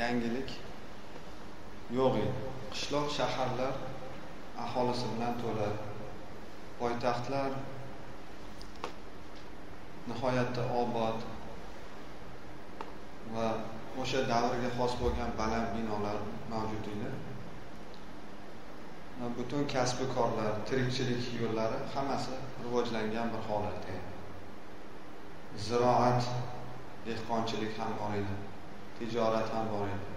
yangilik yo'q edi. Qishloq shaharlar aholisi bilan to'la. Poytaxtlar nihoyatda obod va o'sha davrga xos bo'lgan baland binolar mavjud edi. Butun kasbi korlar tirikchilik yo'llari hammasi rivojlangan bir holatda edi. Ziroat dehqonchilik ham bor edi. Tijorat ham bor edi.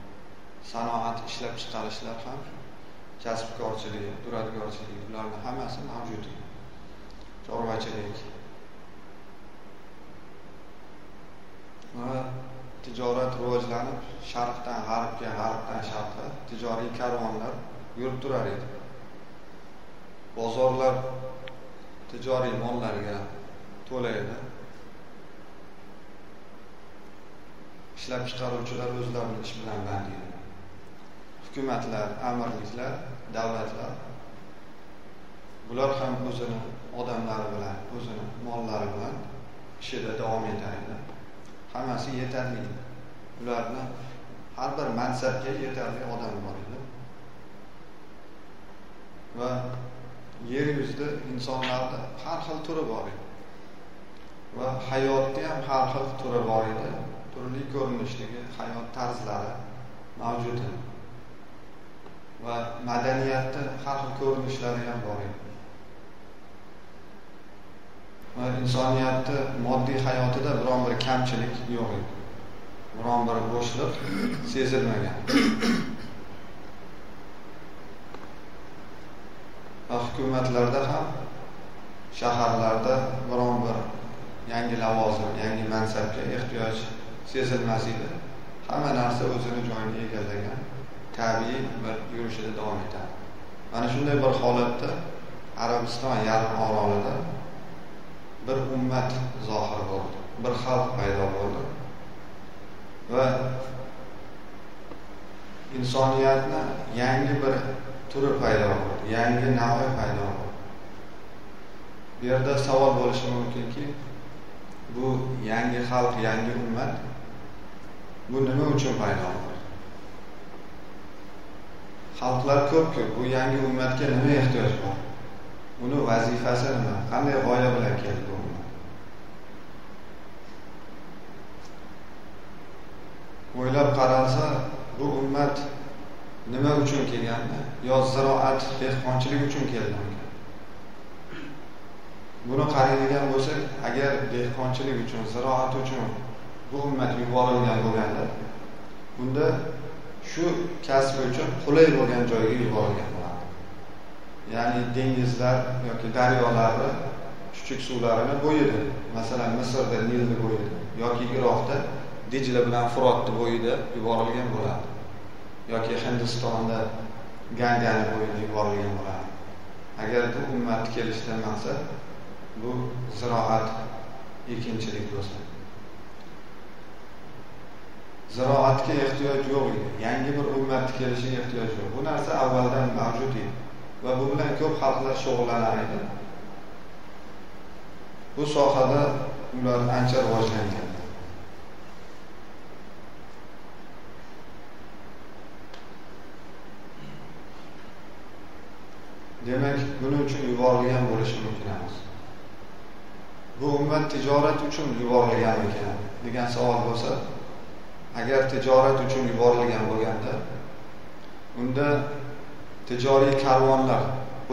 Sanoat ishlab chiqarishlar ham kasbkorchilik duradgorchilik bularni hammasi mavjud. Edi chorvachilik. Va tijorat rivojlanib sharqdan g'arbga g'arbdan sharqqa tijoriy karvonlar yurib turar edi. Bozorlar tijoriy mollarga to'la edi. Ishlab chiqaruvchilar o'zlarini ish bilan band edi. Hukumatlar amirliklar davlatlar bular ham o'zini odamlari bilan o'zini mollari bilan ishida davom etar edi hammasi yetarli. Ularni har bir mansabga yetarli odam bor edi. Va yer yuzida insonlarni har xil turi bor edi. Va hayotni ham har xil turi bor edi. Turli ko'rinishdagi hayot tarzlari mavjud. Edi va madaniyatni har xil ko'rinishlari ham bor edi. Va insoniyatni moddiy hayotida biron bir kamchilik yo'q edi. Biron bir bo'shliq sezilmagan. Va hukumatlarda ham shaharlarda biron bir yangi lavozim yangi mansabga ehtiyoj sezilmas edi hamma narsa o'zini joyini egallagan tabiiy bir yurishida davom etadi. Mana shunday bir holatda arabiston yarim orolida bir ummat zohir bo'ldi bir xalq paydo bo'ldi va insoniyatni yangi bir turi paydo bo'ldi yangi navi paydo bo'ldi. Bu yerda savol bo'lishi mumkinki bu yangi xalq yangi ummat bu nima uchun paydo bo'ldi? Xalqlar ko'pku bu yangi ummatga nima ehtiyoj bor? Uni vazifasi nima? Qanday g'oya bilan keldi bu o'ylab qaralsa bu ummat nima uchun kelgandi? Yo ziroat dehqonchilik uchun kelgan buni qaraydigan bo'lsak agar dehqonchilik uchun ziroat uchun bu ummat yuborilgan bo'lganda. Unda shu kasb uchun qulay bo'lgan joyga yuborilgan bo'ladi. Ya'ni dengizlar yoki daryolarni chuchuk suvlarini bo'yida masalan misrda nilni bo'yida yoki iroqda dijla bilan furotni bo'yida yuborilgan bo'ladi. Yoki hindistonda gangani bo'yida yuborilgan bo'ladi. Agar bu ummatni kelishidan maqsad bu ziroat ekinchilik bo'lsa ziroatga ehtiyoj yo'q edi. Yangi bir ummatni kelishiga ehtiyoj yo'q. Bu narsa avvaldan mavjud edi va bu bilan ko'p xalqlar shug'ullanar edi. Bu sohada ular ancha rivojlangan. Demak buning uchun yuborilgan bo'lishi mumkin emas. Bu ummat tijorat uchun yuborilganmikan? degan savol bo'lsa agar tijorat uchun yuborilgan bo'lganda unda tijoriy karvonlar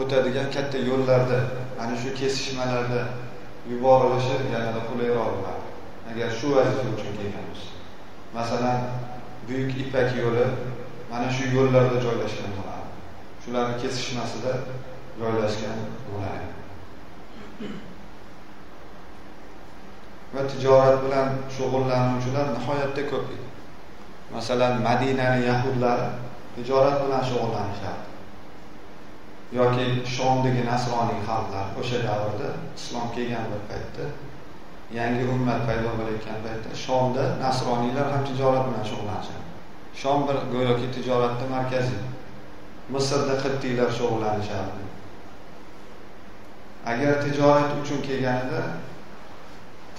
o'tadigan katta yo'llarda ana shu kesishmalarda yuborilishi yanada qulayroq bo'ladi agar shu vazifa uchun kelgan bo'lsa masalan buyuk ipak yo'li mana shu yo'llarda joylashgan bo'ladi. Shularni kesishmasida joylashgan bo'ladi. Va tijorat bilan shug'ullanuvchilar nihoyatda ko'p edi. Masalan madinani yahudlari tijorat bilan shug'ullanishardi yoki shomdagi nasroniy xalqlar o'sha davrda islom kelgan bir paytda yangi ummat paydo bo'layotgan paytda shomda nasroniylar ham tijorat bilan shug'ullanishadi. Shom bir go'yoki tijoratni markazi misrda qibtiylar shug'ullanishardi agar tijorat uchun kelganida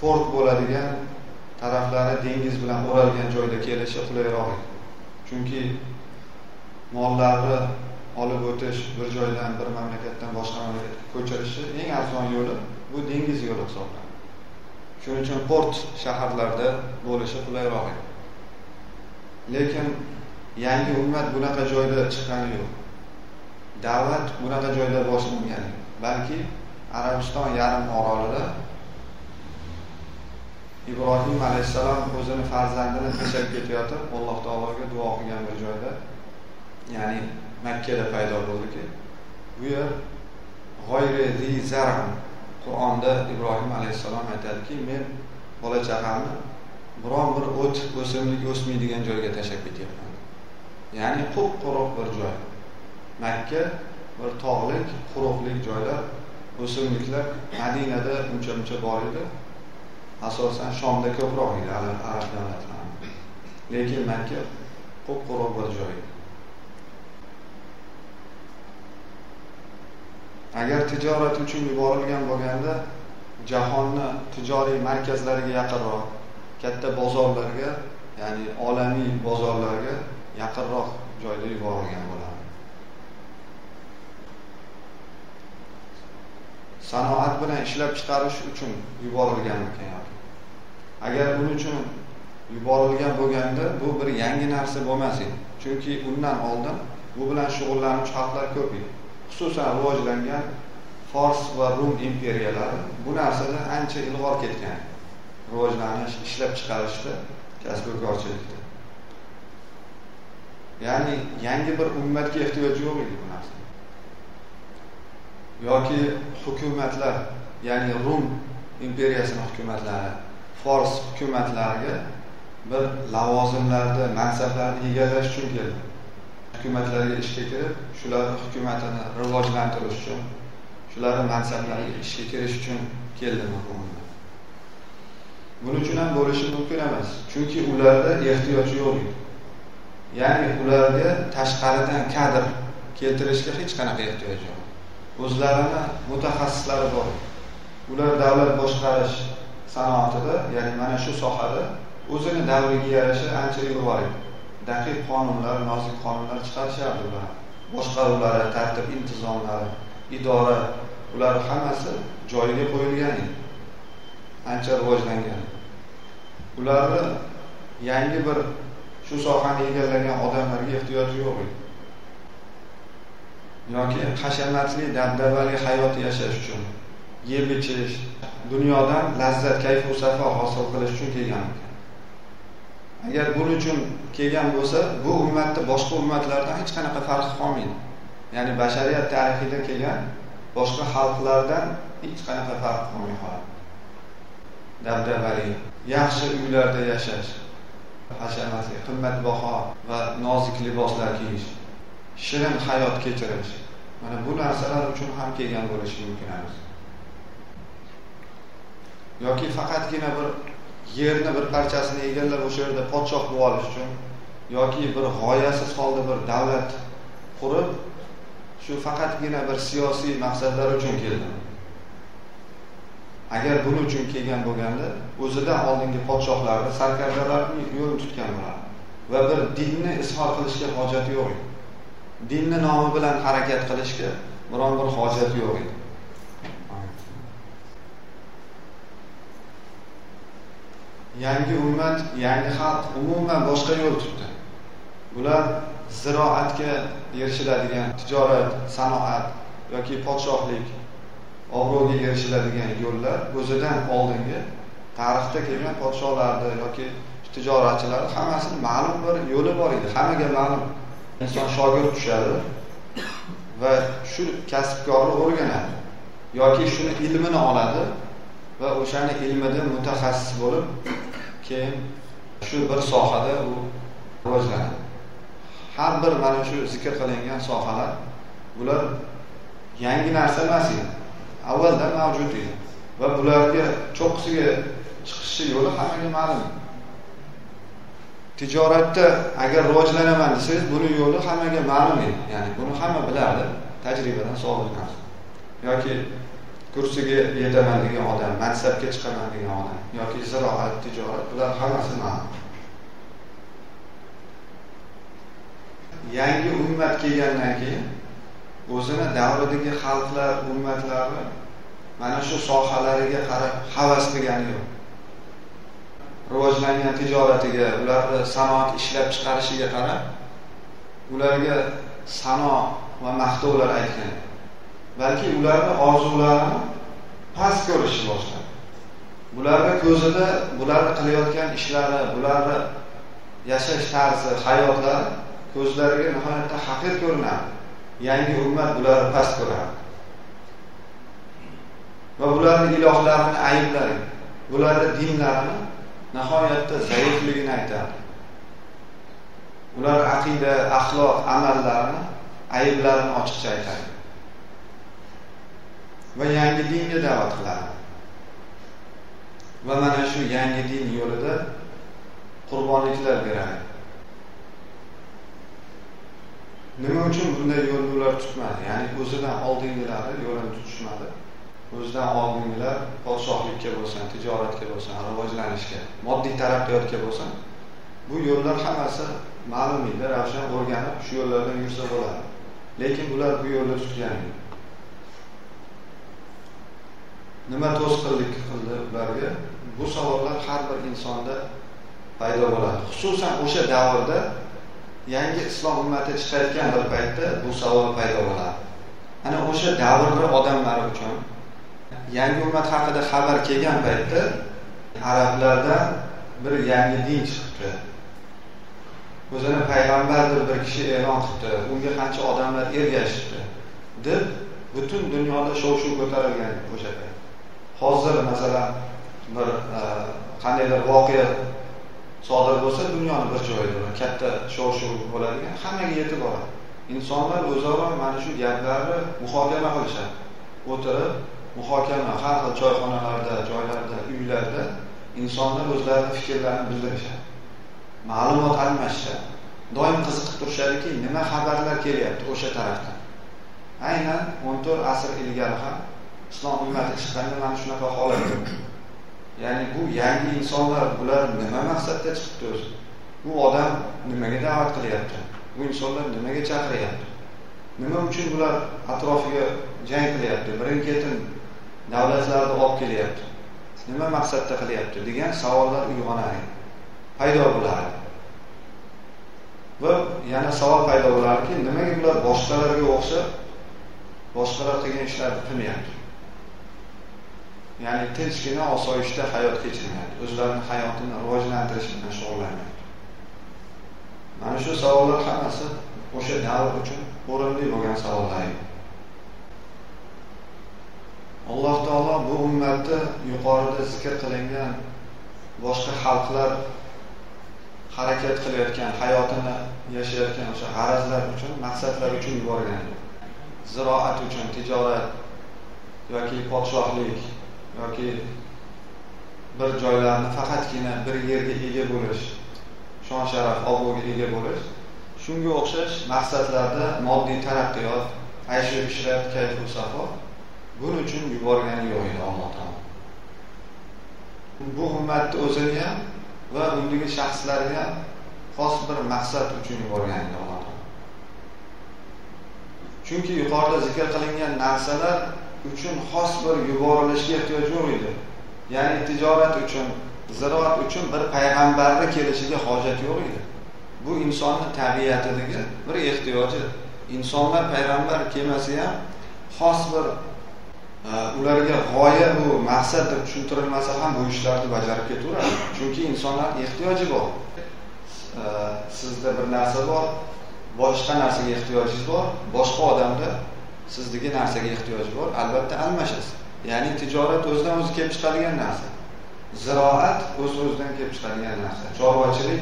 port bo'ladigan taraflari dengiz bilan o'ralgan joyda kelishi qulayroq. Edi chunki mollarni olib o'tish bir joydan bir mamlakatdan boshqa mamlakatga ko'chirishi eng arzon yo'li bu dengiz yo'li hisoblanadi. Shuning uchun port shaharlarda bo'lishi qulayroq edi. Lekin yangi ummat bunaqa joyda chiqqani yo'q. Da'vat bunaqa joyda boshlangan balki arabiston yarim orolida ibrohim alayhissalom o'zini farzandini tashlab ketayotib alloh taologa duo qilgan bir joyda ya'ni makkada paydo bo'ldiki. Bu yer g'oyri zaram qur'onda ibrohim alayhissalom aytadiki men bola chaqamni biron bir o't o'simlik o'smaydigan joyga tashlab ketyapman. Ya'ni qup quruq bir joy. Makka bir tog'lik quruqlik joylar o'simliklar madinada uncha muncha bor edi. Asosan shomda ko'proq edi arab davlatlari lekin makka qup quruq bir joy agar tijorat uchun yuborilgan bo'lganda jahonni tijoriy markazlariga yaqinroq katta bozorlarga ya'ni olamiy bozorlarga yaqinroq joyda yuborilgan bo'ladi. Sanoat bilan ishlab chiqarish uchun yuborilganmikan yoki agar buning uchun yuborilgan bo'lganda bu bir yangi narsa bo'lmas edi. Chunki undan oldin bu bilan shug'ullanuvchi xalqlar ko'p edi. Xususan rivojlangan fors va rum imperiyalari bu narsada ancha ilg'or ketgan. Rivojlanish ishlab chiqarishda kasb ya'ni yangi bir ummatga ehtiyoji yo'q edi bu narsa. Yoki hukumatlar ya'ni rum imperiyasini hukumatlari fors hukumatlariga bir lavozimlarni mansablarni egallash uchun keldi. Hukumatlarga ishga kirib shularni hukumatini rivojlantirish uchun shularni mansablariga ishga kirish uchun keldimi buning uchun ham bo'lishi mumkin emas chunki ularda ehtiyoj yo'q edi. Ya'ni ularga tashqaridan kadr keltirishga hech qanaqa ehtiyoj yo'q. O'zlarini mutaxassislari bor. Ular davlat boshqarish sanoatida ya'ni mana shu sohada o'zini davriga yarasha ancha ilg'or daqiq qonunlar nozik qonunlar chiqarishardi ular. Boshqaruvlari tartib intizomlari idora ular hammasi joyiga qo'yilgan. Edi ancha rivojlangan. Ularni yangi bir shu sohani egallagan odamlarga ehtiyoji yo'q. edi yoki hashamatli dabdabali hayot yashash uchun. Yeb ichish dunyodan lazzat kayfu safo hosil qilish uchun kelgan agar buning uchun kelgan bo'lsa bu ummatni boshqa ummatlardan hech qanaqa farqi qolmaydi. Ya'ni bashariyat tarixida kelgan boshqa xalqlardan hech qanaqa farqi qolmay qoladi. Dabdabali yaxshi uylarda yashash hashamatli qimmatbaho va nozik liboslar kiyish. Shirin hayot kechirish. Mana bu narsalar uchun ham kelgan bo'lishi mumkin emas. Yoki faqatgina bir yerni bir parchasini egallab o'sha yerda podshoh bo'lib olish uchun yoki bir g'oyasiz holda bir davlat qurib shu faqatgina bir siyosiy maqsadlar uchun keldi agar buning uchun kelgan bo'lganda o'zida oldingi podshohlarni sarkardalarni yo'l tutgan bo'lardi va bir dinni izhor qilishga hojati yo'q edi. Dinni nomi bilan harakat qilishga biron bir hojat yo'q edi. Yangi ummat yangi xalq umuman boshqa yo'l tutdi. Bular ziroatga erishiladigan tijorat sanoat yoki podshohlik obro'ga erishiladigan yo'llar o'zidan oldingi tarixda kelgan podshohlarni yoki tijoratchilar hammasini ma'lum bir yo'li bor edi. Hammaga ma'lum. Inson shogird tushadi va shu kasbkorni o'rganadi yoki shuni ilmini oladi va o'shani ilmida mutaxassis bo'lib keyin shu bir sohada u rivojlanadi. Har bir mana shu zikr qilingan sohalar bular yangi narsa emas edi. Avvaldan mavjud edi va bularga cho'qqisiga chiqishni yo'li hammaga ma'lum tijoratda agar rivojlanaman desangiz buni yo'li hammaga ma'lum edi. Ya'ni buni hamma bilardi tajribadan sobit narsa yoki kursiga yetaman degan odam mansabga chiqaman degan odam yoki ziroat tijorat bular hammasi ma'lum. Yangi ummat kelgandan keyin o'zini davridagi xalqlar ummatlarni mana shu sohalariga qarab havas qilgani yo'q. Rivojlangan tijoratiga ularni sanoat ishlab chiqarishiga qarab ularga sano va maqtovlar aytgan. Balki ularni orzularini past ko'rishni boshladi bularni ko'zida bularni qilayotgan ishlari bularni yashash tarzi hayotlari ko'zlariga nihoyatda haqir ko'rinadi. Yangi ummat bularni past ko'radi. Va bularni ilohlarini ayblari bularni dinlarini nihoyatda zaifligini aytadi. Ular aqida axloq amallarini ayblarini ochiqcha aytadi. Va yangi dinga da'vat qiladi. Va mana shu yangi din yo'lida qurbonliklar beradi. Nima uchun bunday yo'lni ular tutmadi? Ya'ni o'zidan oldingilari yo'lini tutishmadi? O'zidan oldingilar podshohlikka bo'lsin tijoratga bo'lsin rivojlanishga moddiy taraqqiyotga bo'lsin bu yo'llar hammasi ma'lum edi ravshan o'rganib shu yo'llardan yursa bo'ladi. Lekin bular bu yo'lda tutgan nima to'sqinlik qildi ularga? Bu savollar har bir insonda paydo bo'ladi. Xususan o'sha davrda yangi islom ummati chiqayotgan bir paytda bu savol paydo bo'ladi. Ana o'sha davrni odamlari uchun yangi ummat haqida xabar kelgan paytda arablardan bir yangi din chiqibdi. O'zini payg'ambar deb bir kishi e'lon qilibdi unga qancha odamlar ergashibdi deb butun dunyoda shov shuv ko'tarilgan o'sha payt. Hozir masalan bir e, qandaydir voqea sodir bo'lsa dunyoni bir joyida katta shov shuv bo'ladigan hammaga yetib boradi insonlar o'zaro mana shu gaplarni muhokama qilishadi. O'tirib muhokama har xil choyxonalarda joylarda uylarda insonlar o'zlarini fikrlarini bildirishadi. Ma'lumot almashishadi. Doim qiziqib turishadiki nima xabarlar kelyapti o'sha tarafdan aynan o'n to'rt asr ilgari ham islom ummati chiqqanda mana shunaqa holat ya'ni bu yangi insonlar bular nima maqsadda chiqibdi o'zi bu odam nimaga da'vat qilyapti? Bu insonlar nimaga chaqiryapti nima uchun bular atrofiga jang qilyapti? Birin ketin davlatlarni olib kelyapti. Nima maqsadda qilyapti degan savollar uyg'onadi. Paydo bo'ladi. Va yana savol paydo bo'ladiki nimaga bular boshqalarga o'xshab boshqalar qilgan ishlarni qilmayapti? Ya'ni tinchgina osoyishta hayot kechirmayapti. O'zlarini hayotini rivojlantirish bilan shug'ullanmayapti. Mana shu savollar hammasi o'sha davr uchun o'rinli bo'lgan savollar edi alloh taolo bu ummatni yuqorida zikr qilingan boshqa xalqlar harakat qilayotgan hayotini yashayotgan o'sha g'arazlar uchun maqsadlar uchun yuborgan. Ziroat uchun tijorat yoki podshohlik yoki bir joylarni faqatgina bir yerga ega bo'lish shon sharaf obro'ga ega bo'lish shunga o'xshash maqsadlarda moddiy taraqqiyot ayshu ishrat kayfu safo buning uchun yuborgani yo'q edi alloh taolo bu ummatni o'zini ham va undagi shaxslarni ham xos bir maqsad uchun yuborgan edi alloh taolo chunki yuqorida zikr qilingan narsalar uchun xos bir yuborilishga ehtiyoj yo'q edi. Ya'ni tijorat uchun ziroat uchun bir payg'ambarni kelishiga hojat yo'q edi. Bu insonni tabiatidagi bir ehtiyoji insonlar payg'ambar kelmasa ham xos bir Э, ularga g'oya bu maqsad deb tushuntirilmasa ham bu ishlarni bajarib ketaveradi chunki insonlarni ehtiyoji bor. Э, sizda bir narsa bor boshqa narsaga ehtiyojingiz bor boshqa odamda sizdagi narsaga ehtiyoji bor albatta almashasiz. Ya'ni tijorat o'zidan o'zi kelib chiqadigan narsa. Ziroat o'z o'zidan kelib chiqadigan narsa. Chorvachilik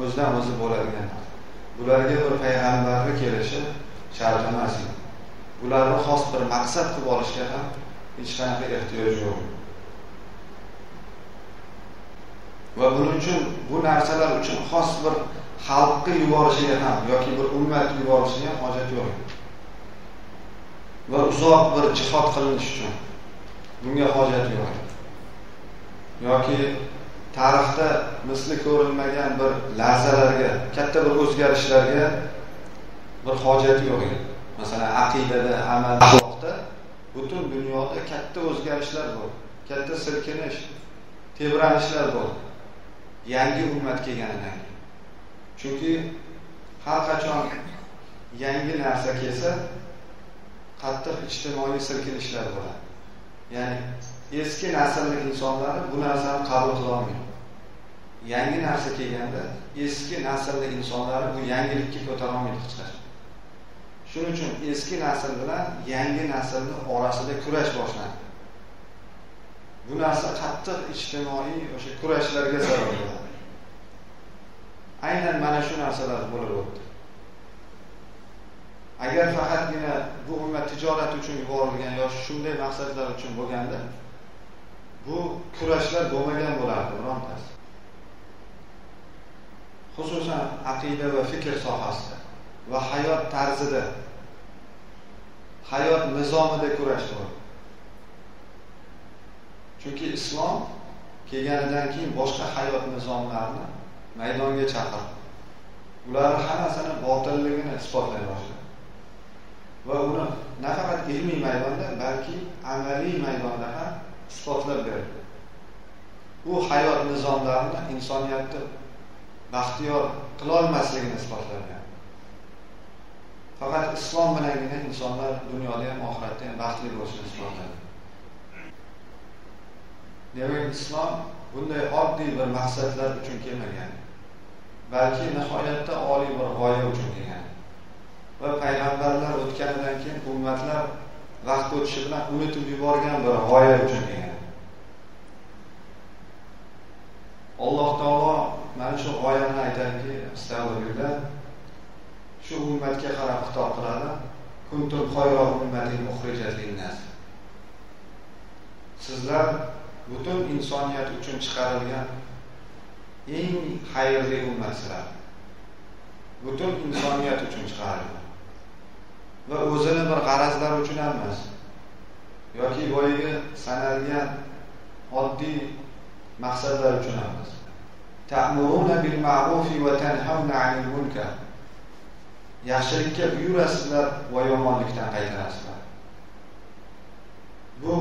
o'zidan o'zi bo'ladigan narsa. Bularga bir payg'ambarni kelishi shart emas. edi ularni xos bir maqsad qilib olishga ham hech qanaqa ehtiyoj yo'q. Va buning uchun bu narsalar uchun xos bir xalqqa yuborishiga ham yoki bir ummat yuborishiga ham hojat yo'q. Va uzoq bir jihod qilinish uchun bunga hojat yo'q. Yoki tarixda misli ko'rilmagan bir lahzalarga katta bir o'zgarishlarga bir hojat yo'q. edi masalan aqidada amal axloqda butun dunyoda katta o'zgarishlar bo'ldi katta silkinish tebranishlar bo'ldi yangi ummat kelganidan chunki har qachon yangi narsa kelsa qattiq ijtimoiy silkinishlar bo'ladi. Ya'ni eski naslni insonlari bu narsani qabul qilolmaydi yangi narsa kelganda eski naslni insonlari bu yangilikka ko'tarolmaydi hech qachon. Shuning uchun eski nasl bilan yangi naslni orasida kurash boshlandi. Bu narsa qattiq ijtimoiy o'sha kurashlarga sabab bo'ladi. Aynan mana shu narsalar bo'lib o'tdi. Agar faqatgina bu ummat tijorat uchun yuborilgan yoki shunday maqsadlar uchun bo'lganda bu kurashlar bo'lmagan bo'lardi birontasi. Xususan aqida va fikr sohasida. Va hayot tarzida hayot nizomida kurash bor. Chunki islom kelganidan keyin boshqa hayot nizomlarini maydonga chaqirdi. Ularni hammasini botilligini isbotlay boshladi. Va uni nafaqat ilmiy maydonda balki amaliy maydonda ham isbotlab berdi. U hayot nizomlarini insoniyatni baxtiyor qilolmasligini isbotlagan. Faqat islom bilangina insonlar dunyoda ham oxiratda ham baxtli bo'lishini isbotladi. Demak islom bunday oddiy bir maqsadlar uchun kelmagan. Balki nihoyatda oliy bir g'oya uchun kelgan. Va payg'ambarlar o'tganidan keyin ummatlar vaqt o'tishi bilan unutib yuborgan bir g'oya uchun kelgan. Alloh taolo mana shu g'oyani aytadiki astag'firullah. Shu ummatga qarab xitob qiladi. Kuntum xayra ummatin ukhrijat sizlar butun insoniyat uchun chiqarilgan eng xayrli ummatsizlar butun insoniyat uchun chiqarilgan. Va o'zini bir g'arazlar uchun ham emas. Yoki boyagi sanalgan oddiy maqsadlar uchun ham emas. Ta'muruna bil ma'rufi va tanhauna 'anil munkar. Yaxshilikka buyurasizlar va yomonlikdan qaytarasizlar. Bu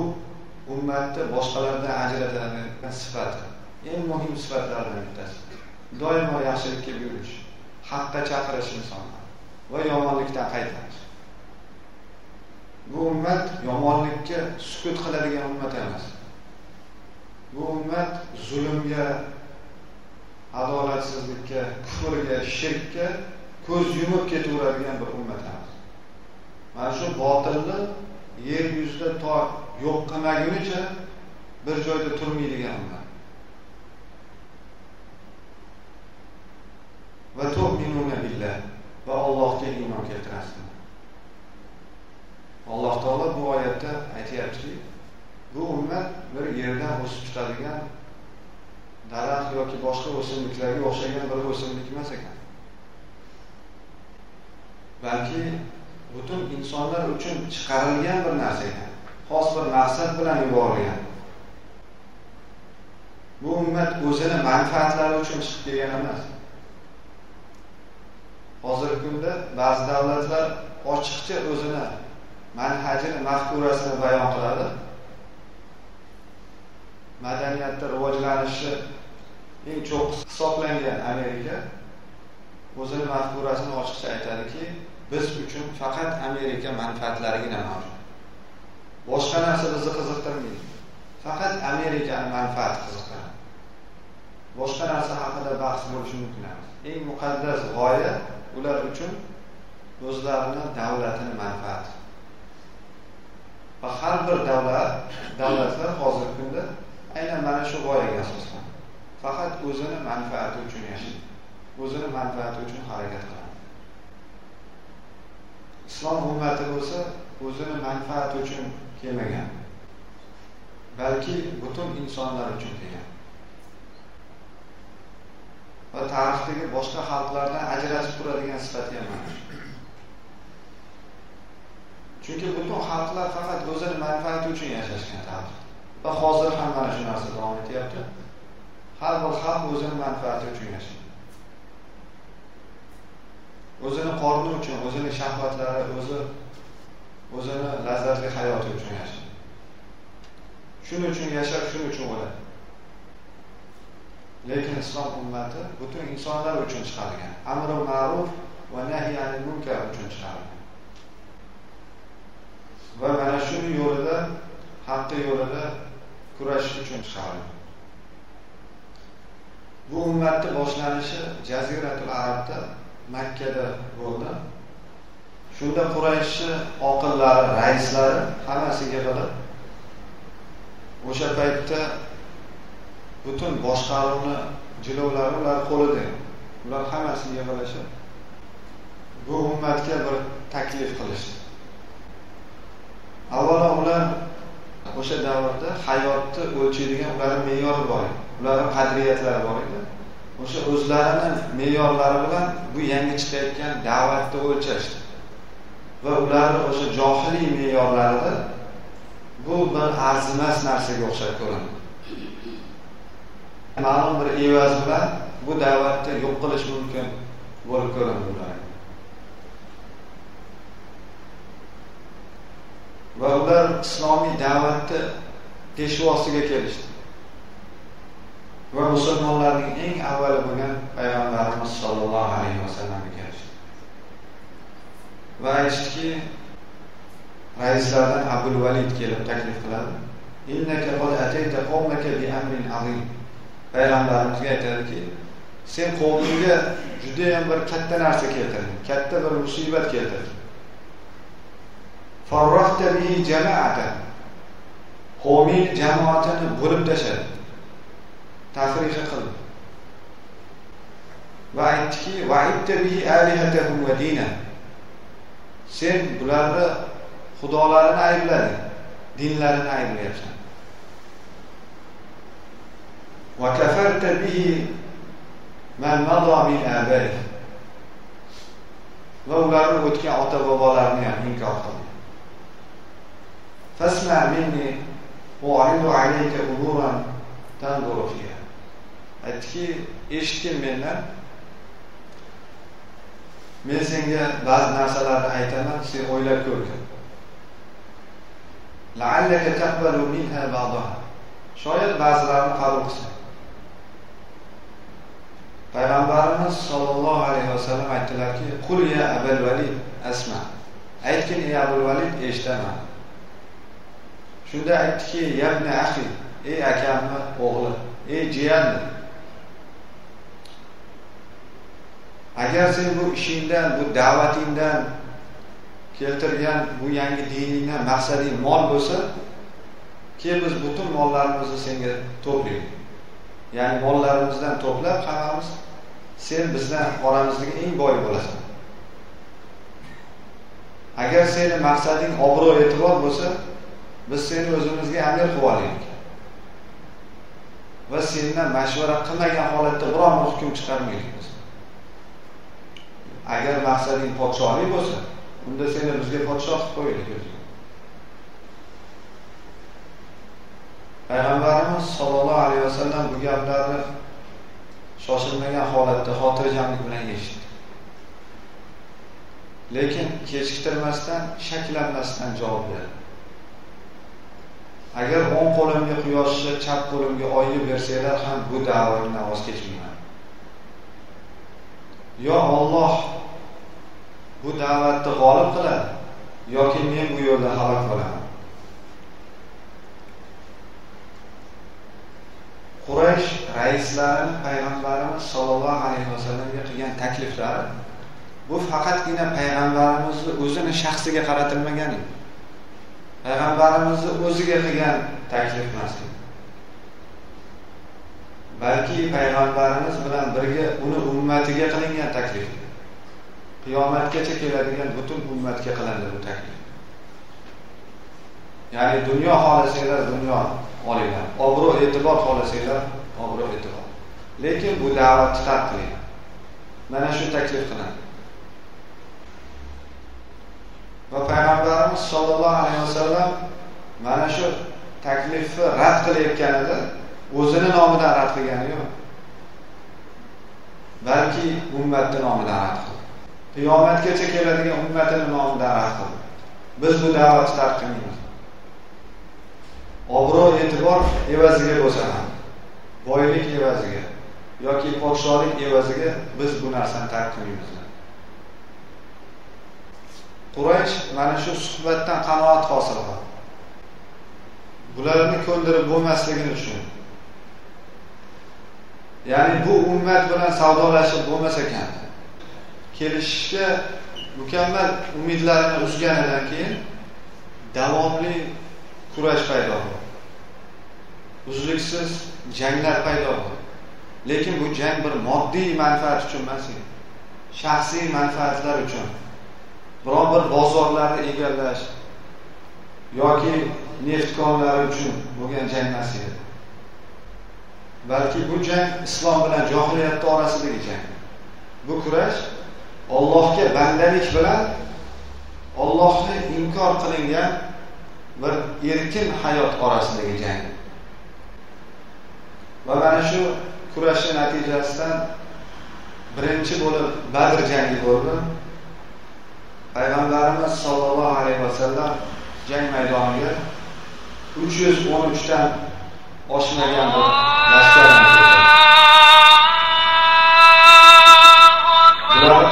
ummatni boshqalardan ajratadigan sifat. Eng muhim sifatlardan bittasi. Doimo yaxshilikka buyurish haqqa chaqirish insonlar va yomonlikdan qaytarish. Bu ummat yomonlikka sukut qiladigan ummat emas. Bu ummat zulmga adolatsizlikka kufrga shirkka ko'z yumib ketaveradigan bir ummat emas mana shu botilni yer yuzida to yo'q qilmagunicha bir joyda turmaydigan ummat. Va tu'minuna billah va Allohga iymon keltirasizlar. Alloh taolo bu oyatda aytyaptiki bu ummat bir yerdan o'sib chiqadigan daraxt yoki boshqa o'simliklarga o'xshagan bir o'simlik emas ekan. Balki butun insonlar uchun chiqarilgan bir narsa ekan. Xos bir maqsad bilan yuborilgan. Bu ummat o'zini manfaatlari uchun chiqib kelgan emas. Hozirgi kunda ba'zi davlatlar ochiqcha o'zini manhajini mafkurasini bayon qiladi. Madaniyatda rivojlanishi eng cho'qqisi hisoblangan amerika o'zini mafkurasini ochiqcha aytadiki biz uchun faqat amerika manfaatlarigina mavjud boshqa narsa bizni qiziqtirmaydi. Faqat amerikani manfaati qiziqtiradi boshqa narsa haqida bahs bo'lishi mumkin emas. Eng muqaddas g'oya ular uchun o'zlarini davlatini manfaati va har bir davlat davlatlar hozirgi kunda aynan mana shu g'oyaga asoslanadi. Faqat o'zini manfaati uchun yashaydi. O'zini manfaati uchun harakat qiladi. Islom ummati bo'lsa o'zini manfaati uchun kelmagan. Balki butun insonlar uchun kelgan. Va tarixdagi boshqa xalqlardan ajratib turadigan sifati ham mana chunki butun xalqlar faqat o'zini manfaati uchun yashashgan tarix. Va hozir ham mana shu narsa davom etyapti. Har bir xalq o'zini manfaati uchun yashaydi. O'zini qorni uchun o'zini shahvatlari o'zi o'zini lazzatli hayoti uchun yashaydi. Shuning uchun yashab shuning uchun o'ladi. Lekin islom ummati butun insonlar uchun chiqarilgan amri ma'ruf va nahy anil munkar uchun chiqarilgan va mana shu yo'lida haqqi yo'lida kurashish uchun chiqarilgan bu ummatni boshlanishi jaziratul arabda makkada bo'ldi. Shunda qurayshni oqillari raislari hammasiga yig'ilib o'sha paytda butun boshqaruvni jilovlari ular qo'lida. Ular hammasi yig'ilishib bu ummatga bir taklif qilishdi. Avvalo ular o'sha davrda hayotni o'lchaydigan ularni me'yori bor edi. Ularni qadriyatlari bor edi. O'sha o'zlarini me'yorlari bilan bu yangi chiqayotgan da'vatni o'lchashdi. Va ularni o'sha johiliy me'yorlarida bu bir arzimas narsaga o'xshab ko'rindi. Ma'lum bir evaz bilan bu da'vatni yo'q qilish mumkin bo'lib ko'rindi ularga va ular islomiy da'vatni peshvosiga kelishdi. Va musulmonlarning eng avvali bo'lgan payg'ambarimiz sollallohu alayhi vasallamga kelishdi. Va aytishdiki raislardan abul valid kelib taklif qiladi. Payg'ambarimizga aytadiki sen qavmingga judayam bir katta narsa keltirding katta bir musibat keltirding. Qavming jamoatini bo'lib tashladi. تعريف قلب وعد كي وعد به آلهته ودينا سن بلاد خدا لارن عيب لارن دين لارن عيب لارن وكفرت به من مضى من آبائه وولارن قد كي عطا بابا لارن يعني فاسمع مني وأعرض عليك أمورا تنظر فيها. Aytdiki eshitgin mendan. Men senga ba'zi narsalarni aytaman sen o'ylab ko'rgin. Shoyat ba'zilarini qabul qilsang payg'ambarimiz sollallohu alayhi vasallam aytdilarki qul ya abul valid asma. Aytgin ey abul valid eshitaman shunda aytdiki yabna ahi ey akamni o'g'li ey jiyan agar sen bu ishingdan bu da'vatingdan keltirgan bu yangi diningdan maqsading mol bo'lsa keyin biz butun mollarimizni senga to'playmiz. Ya'ni mollarimizdan to'plab hammamiz sen bizdan oramizdagi eng boy bo'lasan. Agar seni maqsading obro' e'tibor bo'lsa biz seni o'zimizga amir qilib olaylik. Va sendan mashvara qilmagan holatda biron hukm chiqarmaylik biz. Agar maqsading podshohlik bo'lsa unda seni bizga podshoh qilib qo'yaylik o'ziga payg'ambarimiz sollallohu alayhi vasallam bu gaplarni shoshilmagan holatda xotirjamlik bilan eshitdi lekin kechiktirmasdan shaklanmasdan javob berdi agar o'ng qo'limga quyoshni chap qo'limga oyni bersanglar ham bu davrdan voz kechmayman yo Alloh bu da'vatni g'olib qiladi yoki men bu yo'lda halok bo'laman. Quraysh raislari payg'ambarimiz sollallohu alayhi vasallamga qilgan takliflari bu faqatgina payg'ambarimizni o'zini shaxsiga qaratilmagan edi. Payg'ambarimizni o'ziga qilgan taklif emas balki payg'ambarimiz bilan birga uni ummatiga qilingan taklif. Qiyomatgacha keladigan butun ummatga qilindi bu taklif. Ya'ni dunyo xohlasanglar dunyo olinglar obro' e'tibor xohlasanglar obro' e'tibor. Lekin bu da'vatni tark qilinglar mana shu taklif qilinadi va payg'ambarimiz sollallohu alayhi vasallam mana shu taklifni rad qilayotganida o'zini nomidan rad qilgani yo'q. Balki ummatni nomidan rad qildi. Qiyomatgacha keladigan ummatini nomidan rad qildi. Biz bu da'vatni tark qilmaymiz obro' e'tibor evaziga bo'lsa ham boylik evaziga yoki podsholik evaziga biz bu narsani tark qilmaymiz quraysh mana shu suhbatdan qanoat hosil qildi. Bularni ko'ndirib bo'lmasligini tushundi. Ya'ni bu ummat bilan savdolashib bo'lmas ekan. Kelishishga mukammal umidlarini uzganidan keyin davomli kurash paydo bo'ldi. Uzluksiz janglar paydo bo'ldi. Lekin bu jang bir moddiy manfaat uchun emas shaxsiy manfaatlar uchun. Biron bir bozorlarni egallash yoki neft konlari uchun bo'lgan jang emas edi. Balki bu jang islom bilan johiliyatni orasidagi jang. Bu kurash Allohga bandalik bilan Allohni inkor qilingan bir erkin hayot orasidagi jang. Va mana shu kurashni natijasidan birinchi bo'lib badr jangi bo'ldi. Payg'ambarimiz sollallohu alayhi vasallam jang maydoniga uch yuz o'n uchdan oshmagan bir lashkar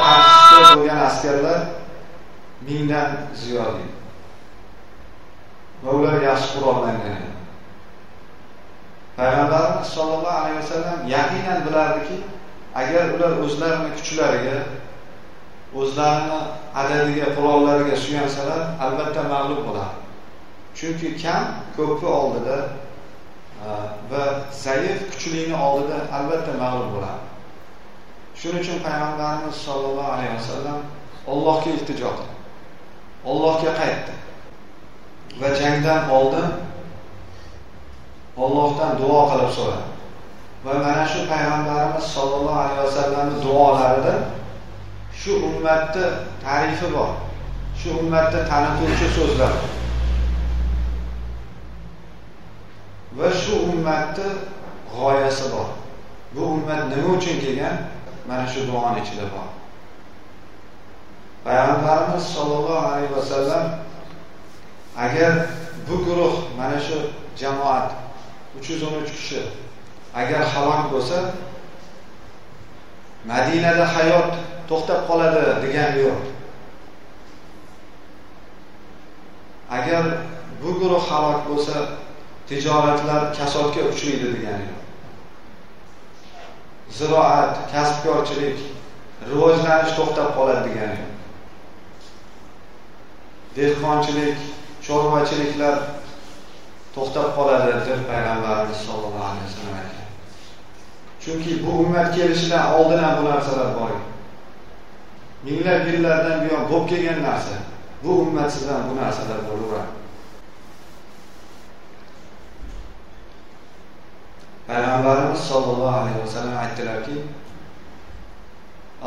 qarshisida bo'lgan askarlar mingdan ziyod edi va ular yaxshi qurollangan edi. Payg'ambarimiz sollallohu alayhi vasallam yaqinan bilardiki agar ular o'zlarini kuchlariga o'zlarini adadiga qurollariga suyansalar albatta mag'lub bo'ladi chunki kam ko'pni oldida va zaif kuchlini oldida albatta mag'lub bo'ladi. Shuning uchun payg'ambarimiz sollallohu alayhi vasallam Allohga iltijo qildi. Allohga qaytdi. Va jangdan oldin Allohdan duo qilib so'radi. Va mana shu payg'ambarimiz sollallohu alayhi vasallamning duolarida shu ummatni tarifi bor. Shu ummatni tanituvchi so'zlar va shu ummatni g'oyasi bor. Bu ummat nima uchun kelgan? Mana shu duoni ichida bor. Payg'ambarimiz sollallohu alayhi vasallam agar bu guruh mana shu jamoat uch yuz o'n uch kishi agar halok bo'lsa madinada hayot to'xtab qoladi degani yo'q agar bu guruh halok bo'lsa tijoratlar kasodga uchraydi degani yo'q. Ziroat kasbkorchilik rivojlanish to'xtab qoladi degani yo'q. Dehqonchilik chorvachiliklar to'xtab qoladi deb payg'ambarimiz sollallohu alayhi vasallam aytgan. Chunki bu ummat kelishidan oldin ham bu narsalar bor. Edi minglab yillardan buyon bo'lib kelgan narsa. Bu ummat sizdan bu narsalar bo'laveradi. Payg'ambarimiz sollallohu alayhi vasallam aytdilarki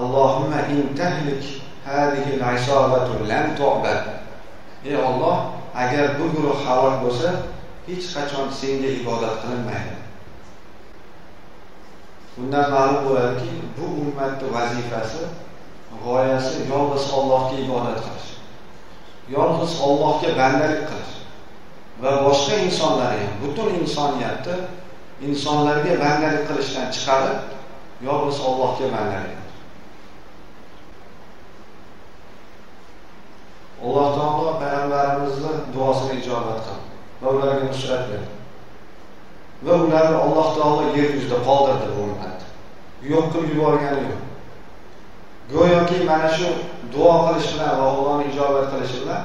allohimma in tahlik hadihi al-isobatu lam tu'bad. Ey Alloh agar bu guruh halok bo'lsa hech qachon senga ibodat qilinmaydi. Bundan ma'lum bo'ladiki bu ummatni vazifasi g'oyasi yolg'iz Allohga ibodat qilish yolg'iz Allohga bandalik qilish va boshqa insonlarga butun insoniyatni insonlarga bandalik qilishdan chiqarib yolg'iz Allohga bandalik alloh taolo payg'ambarimizni duosini ijobat qildi va ularga nusrat berdi. Va ularni alloh taolo yer yuzida qoldirdi bu ummatni yo'q qilib yuborgani yo'q. Go'yoki mana shu duo qilish bilan va allohni ijobat qilishi bilan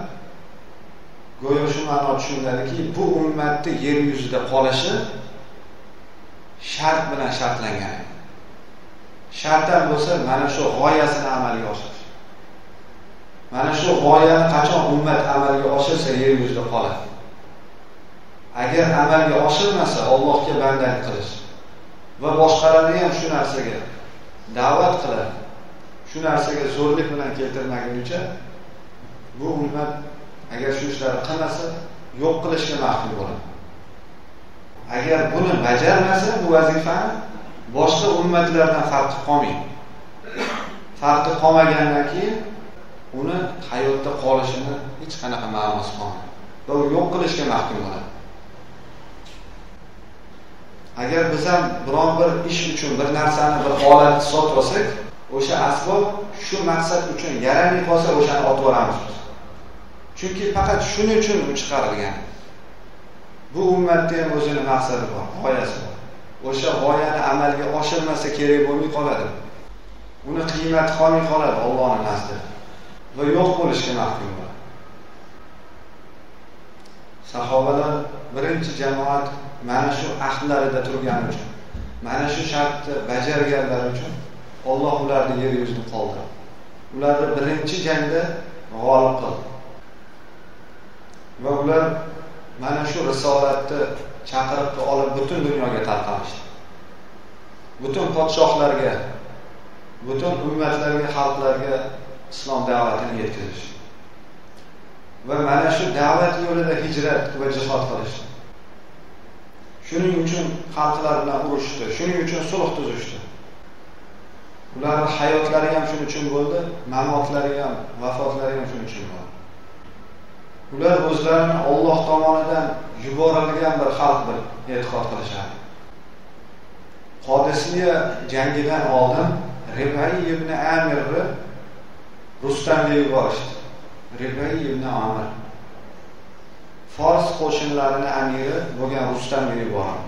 go'yo shu ma'no tushuniladiki bu ummatni yer yuzida qolishi shart bilan shartlangan. Shartdan bo'lsa mana shu g'oyasini amalga oshirish mana shu g'oyani qachon ummat amalga oshirsa yer yuzida qoladi. Agar amalga oshirmasa Allohga bandalik qilish va boshqalarni ham shu narsaga da'vat qiladi shu narsaga zo'rlik bilan keltirmagunicha bu ummat agar shu ishlarni qilmasa yo'q qilishga mahkum bo'ladi. Agar buni bajarmasa bu vazifani boshqa ummatlardan farqi qolmaydi. Farqi qolmagandan keyin uni hayotda qolishini hech qanaqa ma'nosi qolmaydi va u yo'q qilishga mahkum bo'ladi. Agar biz ham biron bir ish uchun bir narsani bir holatni sotib olsak o'sha asbob shu maqsad uchun yaramay qolsa o'shani otib yuboramiz chunki faqat shuning uchun u chiqarilgan. Bu ummatni ham o'zini maqsadi bor g'oyasi bor. O'sha g'oyani amalga oshirmasa kerak bo'lmay qoladi. Uni qiymati qolmay qoladi ollohni nazdida. Va yo'q bo'lishga mahkum bo'ladi. Sahobalar birinchi jamoat mana shu ahdlarida turgani uchun mana shu shartni bajarganlari uchun Alloh ularni yer yuzini qoldiradi ularni birinchi jangda g'olib qildi. Va ular mana shu risolatni chaqirib olib butun dunyoga tarqalishdi butun podshohlarga butun ummatlarga xalqlarga islom da'vatini yetkazish. Va mana shu da'vat yo'lida hijrat va jihod qilish. Shuning uchun xalqlar bilan urushdi shuning uchun sulh tuzishdi. Ularni hayotlari ham shuning uchun bo'ldi mamotlari ham vafotlari ham shuning uchun bo'ldi. Ular o'zlarini Alloh tomonidan yuborilgan bir xalq deb e'tiqod qilishadi Qodisiya jangidan oldin Ribay ibn Amirni Rustamga yuborishdi Ribay ibn Amir Fors qo'shinlarini amiri bo'lgan Rustamga yuborildi.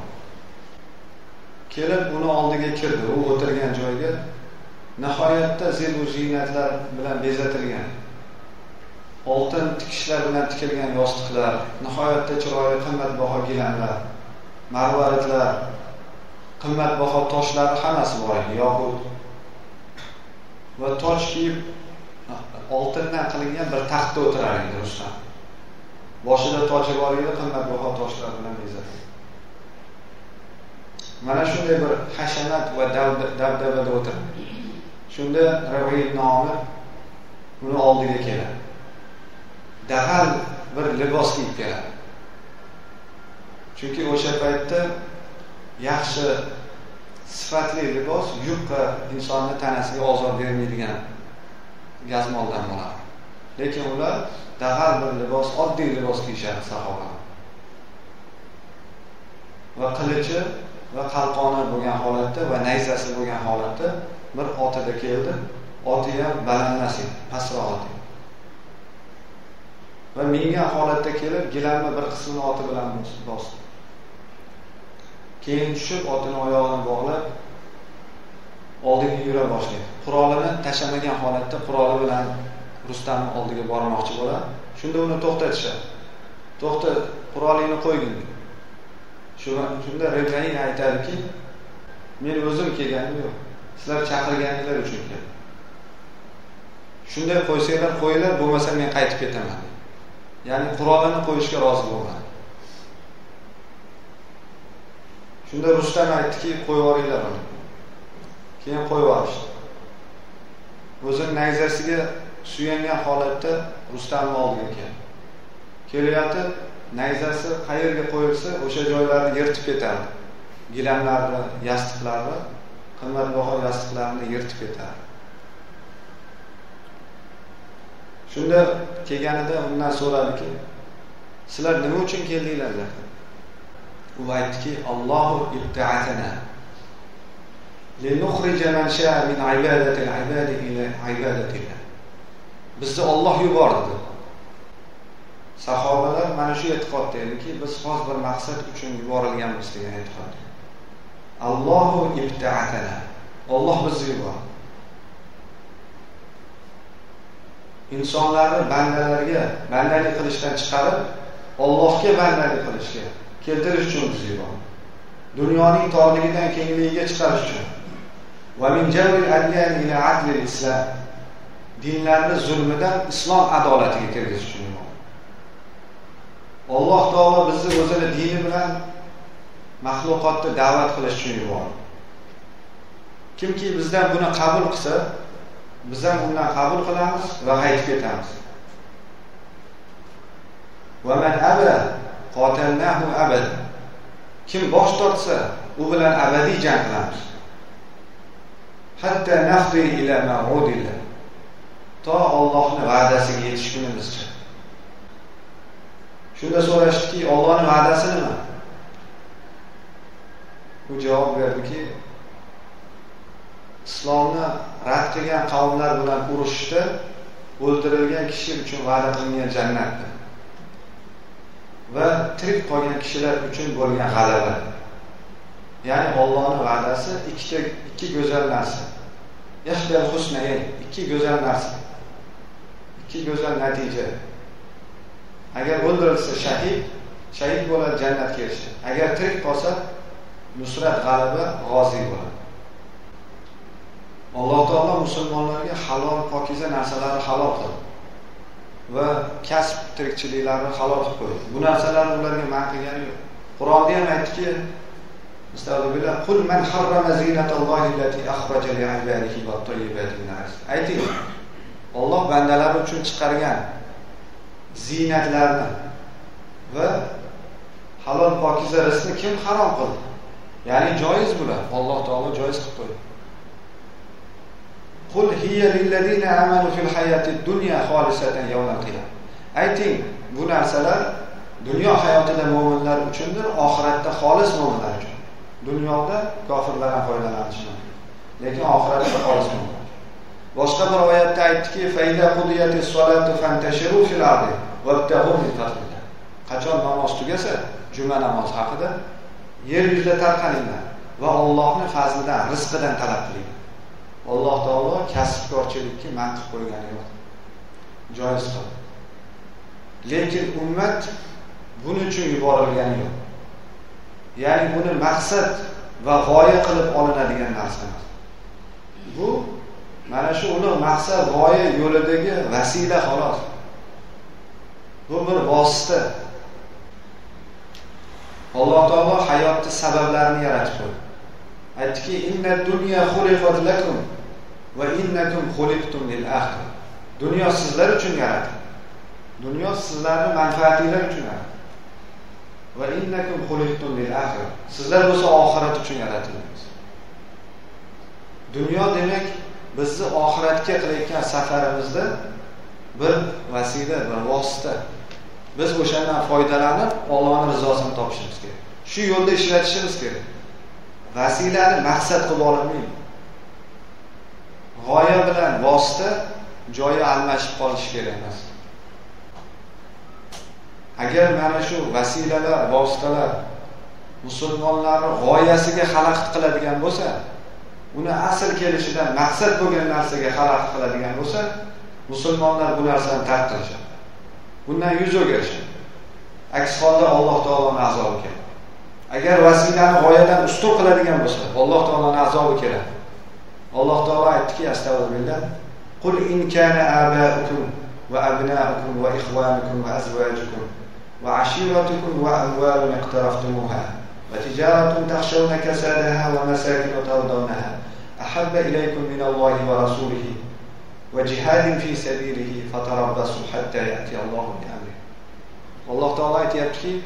Kelib uni oldiga kirdi. U o'tirgan joyga nihoyatda zebu ziynatlar bilan bezatilgan. Oltin tikishlar bilan tikilgan yostiqlar, nihoyatda chiroyli qimmatbaho gilamlar, marvaridlar, qimmatbaho toshlar hammasi bor edi, yoqut va toj kiyib oltindan qilingan bir taxtda o'tirar edi Rustam. Boshida toji bor edi, qimmatbaho toshlar bilan bezatilgan. Mana shunday bir hashamat va dabdabada o'tirdi. Shunda Rabiy nomi uni oldiga keladi. Dahal bir libos kiyib keladi. Chunki o'sha paytda yaxshi sifatli libos yupqa insonni tanasiga ozor bermaydigan gazmoldan bo'ladi. Lekin ular dahal bir libos, oddiy libos kiyishadi sahobalar Va qilichi va qalqoni bo'lgan holatda va nayzasi bo'lgan holatda bir otida keldi. Oti ham balandmas edi, pastroq ot. Va mingan holatda kelib, gilamni bir qismini oti bilan bosdi. Keyin tushib, otini oyog'ini bog'lab, oldinga yura boshlaydi. Qurolini tashlamagan holatda quroli bilan Rustamni oldiga bormoqchi bo'ladi. Shunda uni to'xtatishadi. To'xta, qurolingni qo'ygin. Shunda Rebani aytadiki, men o'zim kelganim yo'q. Sizlar chaqirganinglar uchun keldim. Shunday qo'ysanglar qo'yinglar, bo'lmasa men qaytib ketaman. Ya'ni qurolini qo'yishga rozi bo'lmadi. Shunda Rustam aytdiki, qo'yib yuboringlar uni. Keyin qo'yib yuborishdi. O'zining nayzasiga suyangan holatda rustamni oldiga keldi. Kelyapti, nayzasi qayerga qo'yilsa, o'sha joylarni yirtib ketadi. Gilamlarni, yastiqlarni, qimmatbaho yastiqlarni yirtib ketadi. Shunda kelganida undan so'radiki, sizlar nima uchun keldinglar dedi. U aytdiki, Allohu ibta'atana man sha'a min ibadati al-ibadi ila. Bizni Alloh yubordi. Sahobalar mana shu e'tiqodda ediki, biz xos bir maqsad uchun yuborilganmiz degan e'tiqod. Allohu ibta'atana. Alloh bizni yubordi. Insonlarni bandalarga bandalik qilishdan chiqarib, Allohga bandalik qilishga keltirish uchun biz yubordi. Dunyoning torligidan kengligiga chiqarish uchun. Min ila dinlarni zulmidan islom adolatiga kirgizish uchun Alloh taolo bizni o'zini dini bilan maxluqotni da'vat qilish uchun yubordi. Kimki bizdan buni qabul qilsa, biz ham undan qabul qilamiz va qaytib ketamiz. Man qatalnahu. Kim bosh tortsa, u bilan abadiy jang qilamiz. ila to ollohni va'dasiga yetish kunimizcha shunda so'rashdiki Allohning va'dasi nima u javob berdiki islomni rad qilgan qavmlar bilan urushishdi o'ldirilgan kishi uchun va'da qilingan jannatni va tirik qolgan kishilar uchun bo'lgan g'alaba. Ya'ni Allohning va'dasi ikkita ikki go'zal narsa. Ikki go'zal narsa. Ikki go'zal natija. Agar o'ldirilsa shahid shahid bo'ladi jannatga erishadi. Agar tirik qolsa nusrat g'alaba g'oziy bo'ladi. Alloh taolo musulmonlarga halol pokiza narsalarni halol qildi. Va kasb tirikchiliklarini halol qilib qo'ydi. Bu narsalarni ularga man qilgani yo'q. Qur'onda ham aytdiki qul man harrama zinatallohi allati akhraja li ibadihi wat tayyibati min ayting Alloh bandalari uchun chiqargan ziynatlarni va halol pokiza rizqni kim harom qildi? Ya'ni joiz bular. Alloh taolo joiz qilib qo'ydi. Qul hiya lillazina amanu fil hayati dunya xolisatan yawmal qiyamah ayting bu narsalar dunyo hayotida mo'minlar uchundir oxiratda xolis mo'minlar uchun. Dunyoda kofirlar ham foydalanishi mumkin lekin oxiratda xolis mo'minlar boshqa bir oyatda aytdiki qachon namoz tugasa juma namozi haqida yer yuzida tarqalinglar va Allohni fazlidan rizqidan talab qiling alloh taolo kasbkorchilikka man qilib qo'ygani yo'q. Joiz qildi. Lekin ummat buning uchun yuborilgani yo'q. Ya'ni buni maqsad va g'oya qilib olinadigan narsa emas bu mana shu uni maqsad g'oya yo'lidagi vasila xolos. Bu bir vosita. Alloh taolo hayotni sabablarini yaratib qo'ydi. Aytdiki va innakum xuliqtum lil akhir. Dunyo sizlar uchun yaratildi dunyo sizlarni manfaatinglar uchun va innakum xuliqtum lil akhir. Sizlar bo'lsa oxirat uchun yaratildingiz dunyo demak bizni oxiratga qilayotgan safarimizda bir vasila bir vosita. Biz o'shandan foydalanib ollohni rizosini topishimiz kerak. Shu yo'lda ishlatishimiz kerak. Vasilani maqsad qilib olmaymiz. G'oya bilan vosita joyi almashib qolishi kerak emas. Agar mana shu vasilalar vositalar musulmonlarni g'oyasiga xalaqit qiladigan bo'lsa uni asl kelishidan maqsad bo'lgan narsaga xalaqit qiladigan bo'lsa musulmonlar bu narsani tark qilishadi. Bundan yuz o'girishadi. Aks holda alloh taoloni azobi keladi agar vasilani g'oyadan ustun qiladigan bo'lsa alloh taoloni azobi keladi alloh taolo aytdiki astag'firullah qul in kana abaukum va abnaukum va ixvanukum va azvajukum va ashiratukum va amwalun iqtaraftumuha وتجارة تخشون كسادها ومساكن ترضونها أحب إليكم من الله ورسوله وجهاد في سبيله فتربصوا حتى يأتي الله بأمره alloh taolo aytyaptiki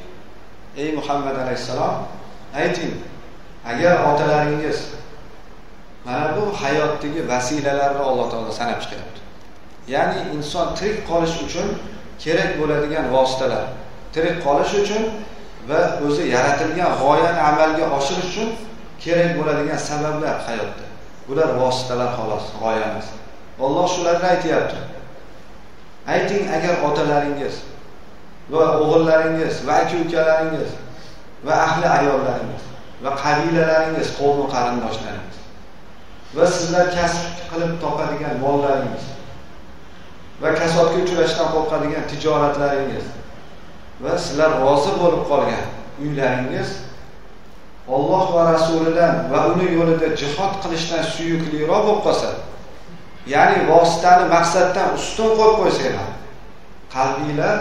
ey muhammad alayhissalom ayting agar otalaringiz mana bu hayotdagi vasilalarni alloh taolo sanab chiqyapti. Ya'ni inson tirik qolish uchun kerak bo'ladigan vositalar. Tirik qolish uchun va o'zi yaratilgan g'oyani amalga oshirish uchun kerak bo'ladigan sabablar hayotda. Bular vositalar xolos g'oya emas olloh shularni aytyapti. Ayting agar otalaringiz va o'g'illaringiz va aka ukalaringiz va ahli ayollaringiz va qabilalaringiz qavmi qarindoshlaringiz va sizlar kasb qilib topadigan mollaringiz va kasodga uchrashdan qo'rqadigan tijoratlaringiz va sizlar rozi bo'lib qolgan uylaringiz Alloh va rasulidan va uni yo'lida jihod qilishdan suyukliroq bo'lib qolsa ya'ni vositani maqsaddan ustun qo'yib qo'ysanglar qalbinglar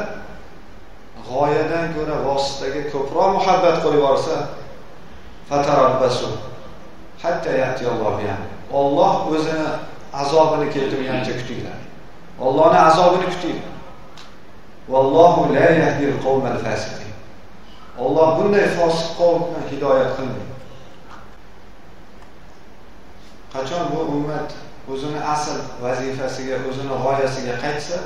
g'oyadan ko'ra vositaga ko'proq muhabbat qo'yib yuborsa fatarabbasu hatta yatiyalloh Alloh o'zini azobini keltirgancha kutinglar Allohning azobini kutinglar Vallohu la yahdil qawmal fasiqin. Alloh bunday fosiq qavmni hidoyat qilmaydi. qachon bu ummat o'zini asl vazifasiga o'zini g'oyasiga qaytsa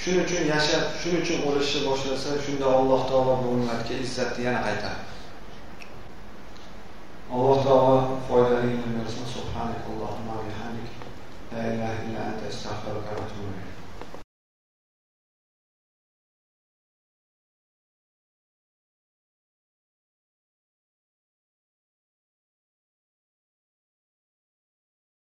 shuning uchun yashab shuning uchun o'lishni boshlasa shunda alloh taolo bu ummatga izzatni yana qaytaradi Allah dava faydalı ilmini versin. Subhanak Allahumma ve hamdik. La ilahe illa ente estağfirullah ve etûbü